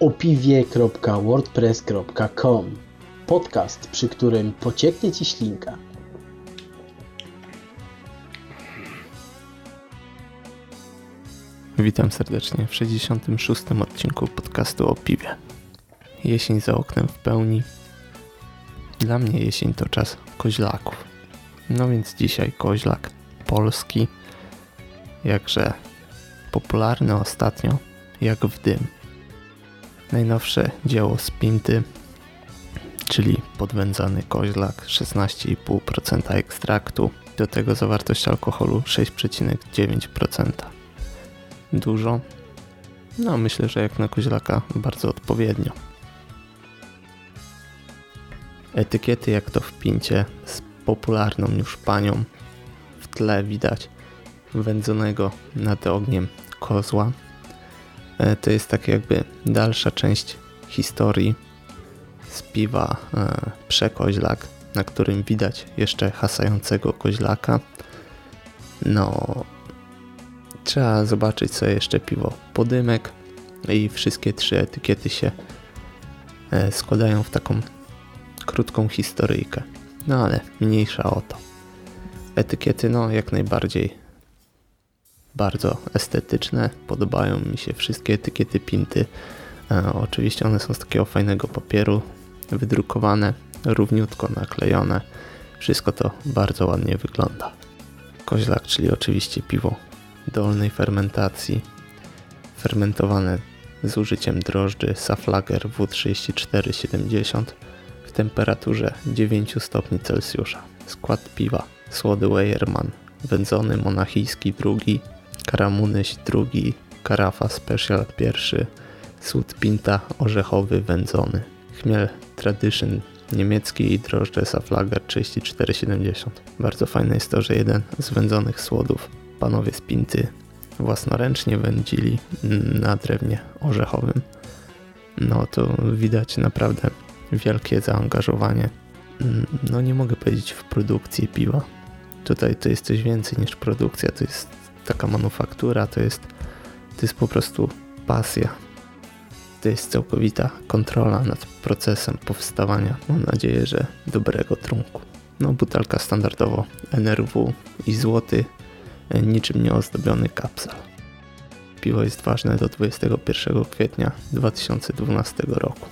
opiwie.wordpress.com Podcast, przy którym pocieknie Ci ślinka. Witam serdecznie w 66. odcinku podcastu o piwie. Jesień za oknem w pełni. Dla mnie jesień to czas koźlaków. No więc dzisiaj koźlak polski, jakże popularny ostatnio, jak w dym. Najnowsze dzieło Spinty, czyli podwędzany koźlak 16,5% ekstraktu, do tego zawartość alkoholu 6,9%. Dużo? No myślę, że jak na koźlaka bardzo odpowiednio. Etykiety jak to w pincie z popularną już panią. W tle widać wędzonego nad ogniem kozła. E, to jest tak jakby dalsza część historii z piwa e, przekoźlak, na którym widać jeszcze hasającego koźlaka. No, trzeba zobaczyć co jeszcze piwo podymek i wszystkie trzy etykiety się e, składają w taką krótką historyjkę. No ale mniejsza o to. Etykiety no jak najbardziej bardzo estetyczne. Podobają mi się wszystkie etykiety Pinty. E, oczywiście one są z takiego fajnego papieru, wydrukowane, równiutko naklejone. Wszystko to bardzo ładnie wygląda. Koźlak, czyli oczywiście piwo dolnej fermentacji, fermentowane z użyciem drożdży Saflager W3470 w temperaturze 9 stopni Celsjusza. Skład piwa Słody Weyerman, wędzony monachijski drugi, Karamunyś drugi, Karafa Special pierwszy, Słód Pinta orzechowy wędzony, Chmiel Tradition niemiecki i drożdże Saflager 3470. Bardzo fajne jest to, że jeden z wędzonych słodów panowie z Pinty własnoręcznie wędzili na drewnie orzechowym. No to widać naprawdę wielkie zaangażowanie. No nie mogę powiedzieć w produkcji piwa. Tutaj to jest coś więcej niż produkcja, to jest taka manufaktura, to jest, to jest po prostu pasja. To jest całkowita kontrola nad procesem powstawania, mam nadzieję, że dobrego trunku. No butelka standardowo NRW i złoty, niczym nieozdobiony kapsel. Piwo jest ważne do 21 kwietnia 2012 roku.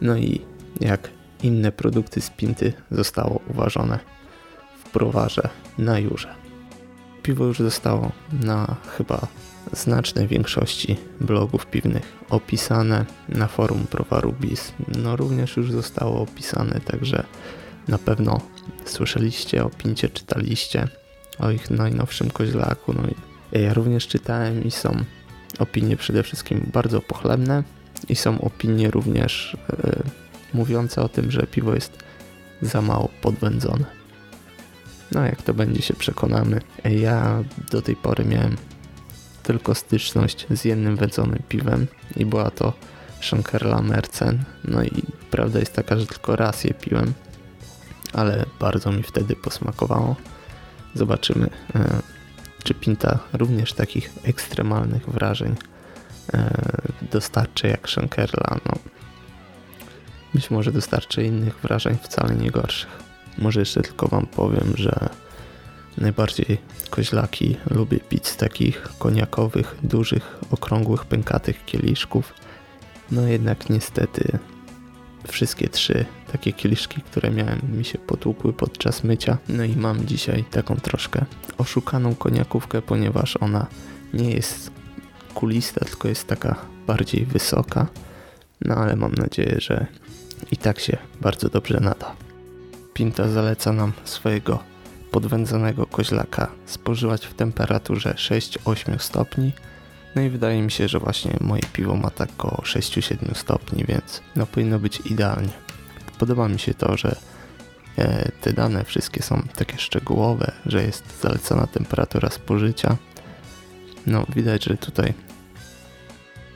No i jak inne produkty z Pinty zostało uważane w browarze na Jurze. Piwo już zostało na chyba znacznej większości blogów piwnych opisane na forum browaru BIS. No również już zostało opisane, także na pewno słyszeliście o Pincie, czytaliście o ich najnowszym koźlaku. No i ja również czytałem i są opinie przede wszystkim bardzo pochlebne i są opinie również yy, mówiące o tym, że piwo jest za mało podwędzone. No jak to będzie się przekonamy. Ja do tej pory miałem tylko styczność z jednym wędzonym piwem i była to Schankerla Mercen. No i prawda jest taka, że tylko raz je piłem, ale bardzo mi wtedy posmakowało. Zobaczymy, e, czy Pinta również takich ekstremalnych wrażeń e, dostarczy jak Schankerla. No, być może dostarczy innych wrażeń wcale nie gorszych. Może jeszcze tylko wam powiem, że najbardziej koźlaki lubię pić z takich koniakowych, dużych, okrągłych, pękatych kieliszków. No jednak niestety wszystkie trzy takie kieliszki, które miałem, mi się potłukły podczas mycia. No i mam dzisiaj taką troszkę oszukaną koniakówkę, ponieważ ona nie jest kulista, tylko jest taka bardziej wysoka. No ale mam nadzieję, że i tak się bardzo dobrze nada. Pinta zaleca nam swojego podwędzonego koźlaka spożywać w temperaturze 6-8 stopni. No i wydaje mi się, że właśnie moje piwo ma tak około 6-7 stopni, więc no powinno być idealnie. Podoba mi się to, że e, te dane wszystkie są takie szczegółowe, że jest zalecana temperatura spożycia. No widać, że tutaj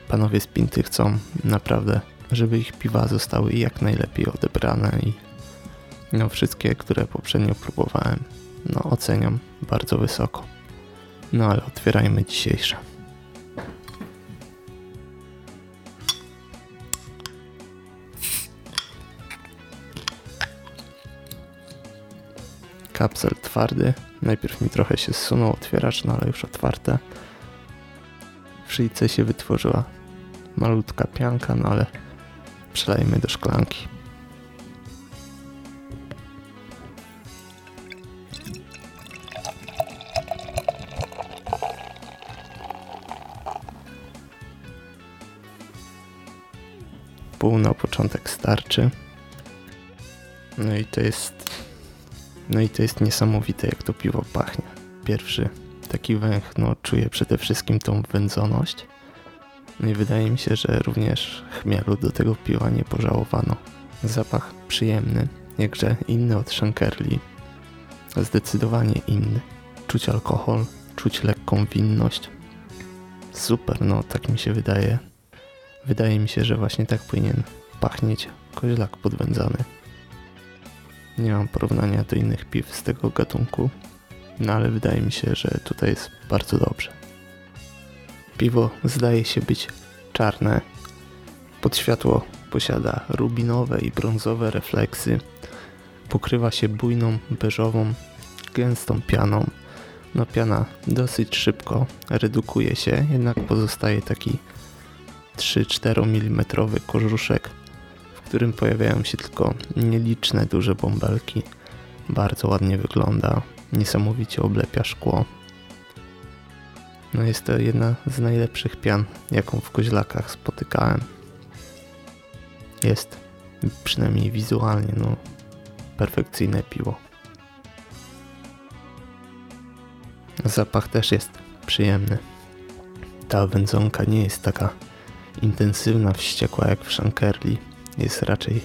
panowie z Pinty chcą naprawdę, żeby ich piwa zostały jak najlepiej odebrane i no, wszystkie, które poprzednio próbowałem, no oceniam bardzo wysoko. No ale otwierajmy dzisiejsze. Kapsel twardy. Najpierw mi trochę się zsunął otwieracz, no ale już otwarte. W szyjce się wytworzyła malutka pianka, no ale przelejmy do szklanki. Pół na początek starczy. No i to jest no i to jest niesamowite jak to piwo pachnie. Pierwszy taki węch, no czuję przede wszystkim tą wędzoność. No i wydaje mi się, że również chmielu do tego piwa nie pożałowano. Zapach przyjemny, jakże inny od Shankerli. Zdecydowanie inny. Czuć alkohol, czuć lekką winność. Super, no tak mi się wydaje. Wydaje mi się, że właśnie tak powinien pachnieć koźlak podwędzany. Nie mam porównania do innych piw z tego gatunku, no ale wydaje mi się, że tutaj jest bardzo dobrze. Piwo zdaje się być czarne. Pod światło posiada rubinowe i brązowe refleksy. Pokrywa się bujną, beżową, gęstą pianą. No piana dosyć szybko redukuje się, jednak pozostaje taki 3-4 mm kożuszek, w którym pojawiają się tylko nieliczne duże bąbelki. Bardzo ładnie wygląda, niesamowicie oblepia szkło. No jest to jedna z najlepszych pian, jaką w koźlakach spotykałem. Jest przynajmniej wizualnie no perfekcyjne piwo. Zapach też jest przyjemny. Ta wędzonka nie jest taka intensywna, wściekła jak w Shankerli. Jest raczej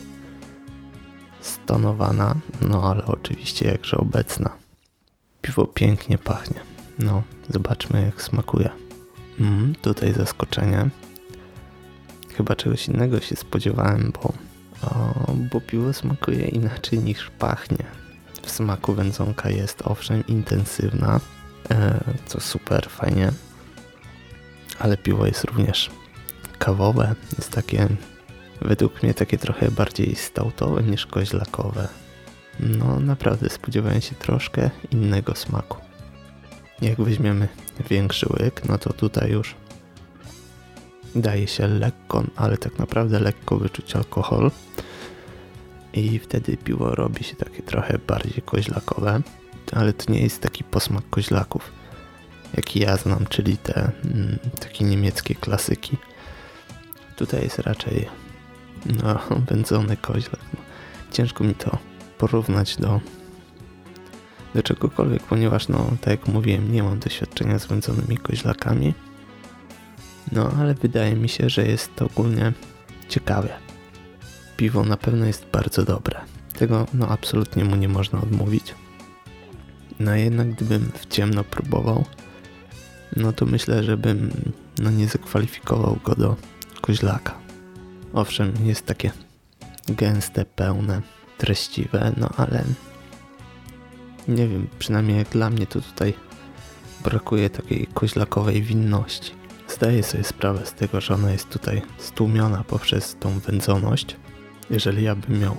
stonowana, no ale oczywiście jakże obecna. Piwo pięknie pachnie. No, zobaczmy jak smakuje. Mm, tutaj zaskoczenie. Chyba czegoś innego się spodziewałem, bo, o, bo piwo smakuje inaczej niż pachnie. W smaku wędzonka jest owszem intensywna, e, co super, fajnie, ale piwo jest również kawowe. Jest takie, według mnie takie trochę bardziej stautowe niż koźlakowe. No naprawdę spodziewałem się troszkę innego smaku. Jak weźmiemy większy łyk, no to tutaj już daje się lekko, ale tak naprawdę lekko wyczuć alkohol. I wtedy piwo robi się takie trochę bardziej koźlakowe, ale to nie jest taki posmak koźlaków, jaki ja znam, czyli te mm, takie niemieckie klasyki. Tutaj jest raczej no, wędzony koźlak. No, ciężko mi to porównać do, do czegokolwiek, ponieważ no, tak jak mówiłem, nie mam doświadczenia z wędzonymi koźlakami. No, ale wydaje mi się, że jest to ogólnie ciekawe. Piwo na pewno jest bardzo dobre. Tego no absolutnie mu nie można odmówić. No jednak gdybym w ciemno próbował, no to myślę, że bym no nie zakwalifikował go do koźlaka. Owszem, jest takie gęste, pełne, treściwe, no ale nie wiem, przynajmniej jak dla mnie to tutaj brakuje takiej koźlakowej winności. Zdaję sobie sprawę z tego, że ona jest tutaj stłumiona poprzez tą wędzoność. Jeżeli ja bym miał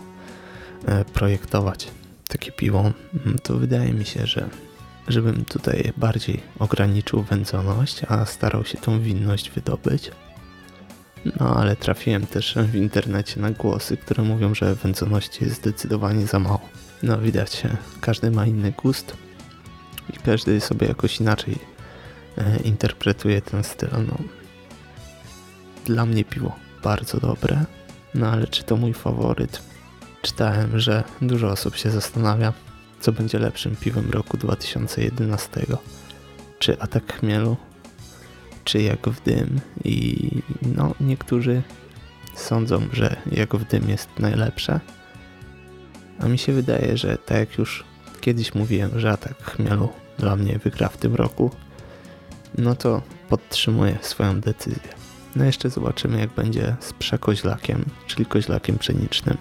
e, projektować takie piwo, mm, to wydaje mi się, że żebym tutaj bardziej ograniczył wędzoność, a starał się tą winność wydobyć, no ale trafiłem też w internecie na głosy, które mówią, że wędzoności jest zdecydowanie za mało. No widać, każdy ma inny gust i każdy sobie jakoś inaczej e, interpretuje ten styl. No, dla mnie piwo bardzo dobre, no ale czy to mój faworyt? Czytałem, że dużo osób się zastanawia, co będzie lepszym piwem roku 2011. Czy atak chmielu, czy jak w dym i no niektórzy sądzą, że jak w dym jest najlepsze. A mi się wydaje, że tak jak już kiedyś mówiłem, że atak chmielu dla mnie wygra w tym roku, no to podtrzymuję swoją decyzję. No jeszcze zobaczymy jak będzie z przekoźlakiem, czyli koźlakiem pszenicznym.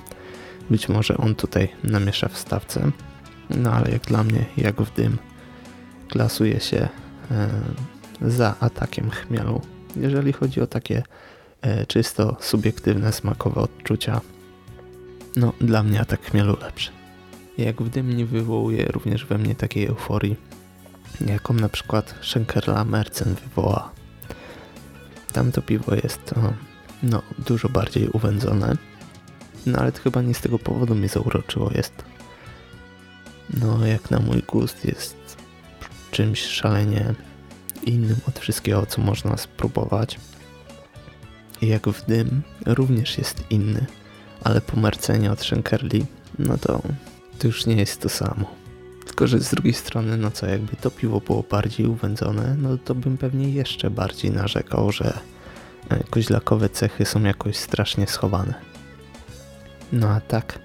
Być może on tutaj namiesza w stawce, no ale jak dla mnie, jak w dym, klasuje się e, za atakiem chmielu. Jeżeli chodzi o takie e, czysto subiektywne, smakowe odczucia, no dla mnie atak chmielu lepszy. jak w dym nie wywołuje również we mnie takiej euforii, jaką na przykład Schenkerla Mercen wywoła. Tamto piwo jest no, dużo bardziej uwędzone, no ale to chyba nie z tego powodu mnie zauroczyło. Jest no jak na mój gust jest czymś szalenie innym od wszystkiego, co można spróbować. Jak w dym również jest inny, ale po Mercenie od Schenkerli, no to, to już nie jest to samo. Tylko, że z drugiej strony, no co, jakby to piwo było bardziej uwędzone, no to bym pewnie jeszcze bardziej narzekał, że e, koźlakowe cechy są jakoś strasznie schowane. No a tak.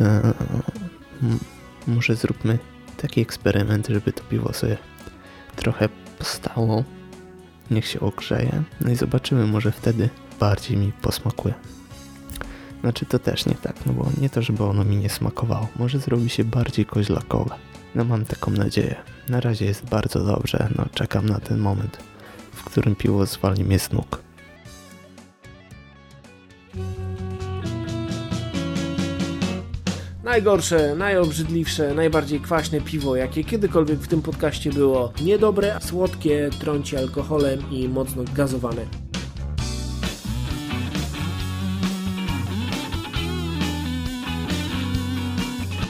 E, może zróbmy taki eksperyment, żeby to piwo sobie trochę postało. Niech się ogrzeje. No i zobaczymy, może wtedy bardziej mi posmakuje. Znaczy to też nie tak, no bo nie to, żeby ono mi nie smakowało. Może zrobi się bardziej koźlakowe. No mam taką nadzieję. Na razie jest bardzo dobrze, no czekam na ten moment, w którym piwo zwali mnie z nóg. Najgorsze, najobrzydliwsze, najbardziej kwaśne piwo, jakie kiedykolwiek w tym podcaście było. Niedobre, słodkie, trąci alkoholem i mocno gazowane.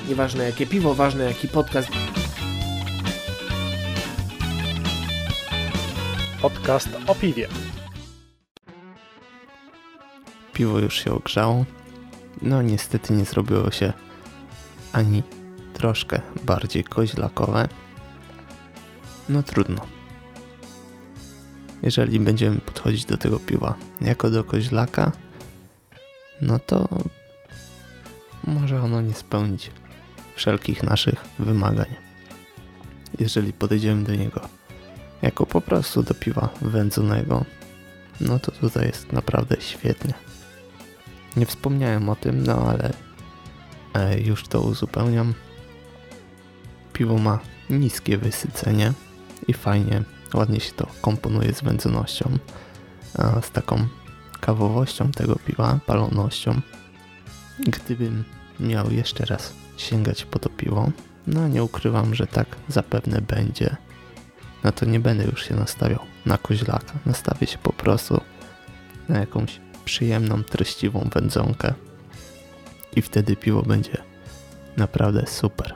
Nieważne jakie piwo, ważne jaki podcast. Podcast o piwie. Piwo już się ogrzało. No niestety nie zrobiło się ani troszkę bardziej koźlakowe. No trudno. Jeżeli będziemy podchodzić do tego piwa jako do koźlaka, no to może ono nie spełnić wszelkich naszych wymagań. Jeżeli podejdziemy do niego jako po prostu do piwa wędzonego, no to tutaj jest naprawdę świetnie. Nie wspomniałem o tym, no ale już to uzupełniam. Piwo ma niskie wysycenie i fajnie, ładnie się to komponuje z wędzonością, z taką kawowością tego piwa, palonością. Gdybym miał jeszcze raz sięgać po to piwo. No nie ukrywam, że tak zapewne będzie. No to nie będę już się nastawiał na koźlaka. Nastawię się po prostu na jakąś przyjemną, treściwą wędzonkę. I wtedy piwo będzie naprawdę super.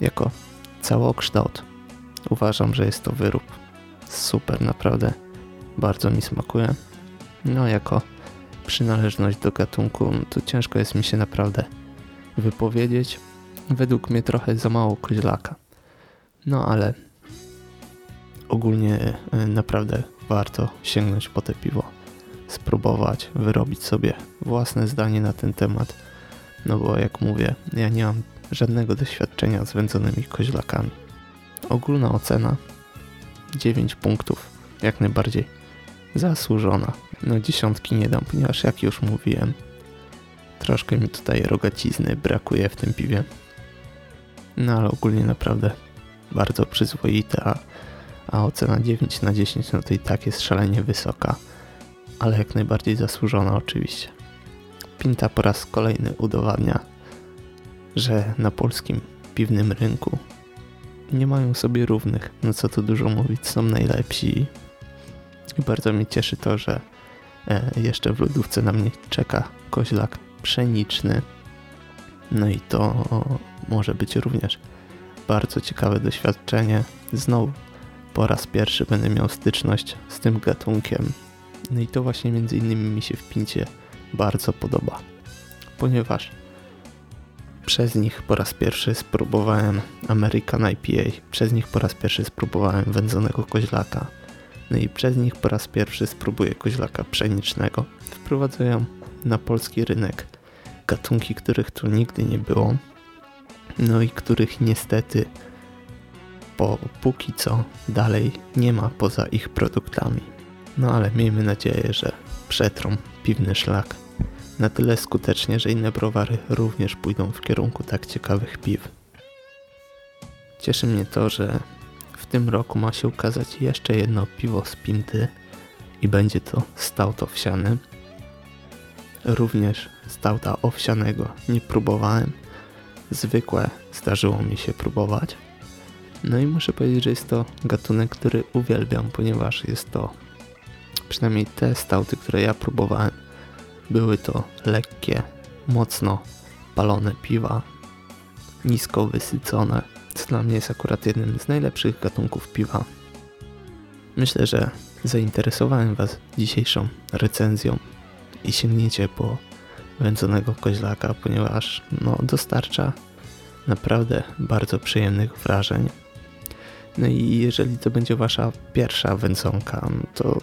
Jako całokształt uważam, że jest to wyrób super, naprawdę bardzo mi smakuje. No jako przynależność do gatunku, to ciężko jest mi się naprawdę wypowiedzieć. Według mnie trochę za mało koźlaka. No ale ogólnie e, naprawdę warto sięgnąć po te piwo, spróbować, wyrobić sobie własne zdanie na ten temat. No bo jak mówię, ja nie mam żadnego doświadczenia z wędzonymi koźlakami. Ogólna ocena 9 punktów, jak najbardziej zasłużona. No dziesiątki nie dam, ponieważ jak już mówiłem, troszkę mi tutaj rogacizny brakuje w tym piwie. No ale ogólnie naprawdę bardzo przyzwoite, a, a ocena 9 na 10 no to i tak jest szalenie wysoka, ale jak najbardziej zasłużona oczywiście. Pinta po raz kolejny udowadnia, że na polskim piwnym rynku nie mają sobie równych, no co tu dużo mówić, są najlepsi. I bardzo mnie cieszy to, że E, jeszcze w lodówce na mnie czeka koźlak pszeniczny. No i to może być również bardzo ciekawe doświadczenie. Znowu po raz pierwszy będę miał styczność z tym gatunkiem. No i to właśnie między innymi mi się w Pincie bardzo podoba. Ponieważ przez nich po raz pierwszy spróbowałem American IPA, przez nich po raz pierwszy spróbowałem wędzonego koźlaka, no i przez nich po raz pierwszy spróbuję koźlaka pszenicznego. Wprowadzają na polski rynek gatunki, których tu nigdy nie było. No i których niestety po póki co dalej nie ma poza ich produktami. No ale miejmy nadzieję, że przetrą piwny szlak na tyle skutecznie, że inne browary również pójdą w kierunku tak ciekawych piw. Cieszy mnie to, że w tym roku ma się ukazać jeszcze jedno piwo z Pinty i będzie to stout owsiany. Również stałta owsianego nie próbowałem. Zwykłe zdarzyło mi się próbować. No i muszę powiedzieć, że jest to gatunek, który uwielbiam, ponieważ jest to, przynajmniej te stałty, które ja próbowałem, były to lekkie, mocno palone piwa, nisko wysycone, co dla mnie jest akurat jednym z najlepszych gatunków piwa. Myślę, że zainteresowałem Was dzisiejszą recenzją i sięgniecie po wędzonego koźlaka, ponieważ no, dostarcza naprawdę bardzo przyjemnych wrażeń. No i jeżeli to będzie Wasza pierwsza wędzonka, to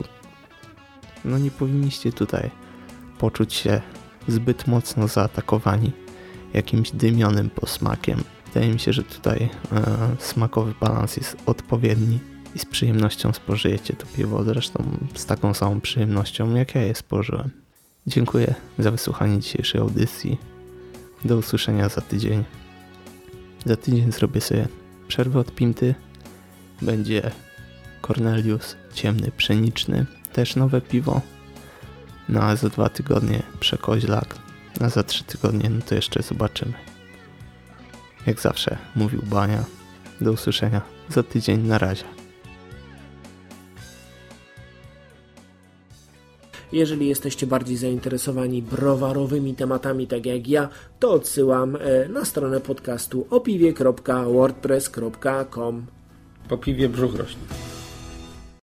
no nie powinniście tutaj poczuć się zbyt mocno zaatakowani jakimś dymionym posmakiem. Wydaje mi się, że tutaj e, smakowy balans jest odpowiedni i z przyjemnością spożyjecie to piwo, zresztą z taką samą przyjemnością jak ja je spożyłem. Dziękuję za wysłuchanie dzisiejszej audycji. Do usłyszenia za tydzień. Za tydzień zrobię sobie przerwę od pinty. Będzie Cornelius ciemny pszeniczny, też nowe piwo. No a za dwa tygodnie przekoźlak, a za trzy tygodnie no to jeszcze zobaczymy. Jak zawsze mówił Bania. Do usłyszenia za tydzień. Na razie. Jeżeli jesteście bardziej zainteresowani browarowymi tematami, tak jak ja, to odsyłam e, na stronę podcastu opiwie.wordpress.com. Po piwie brzuch rośnie.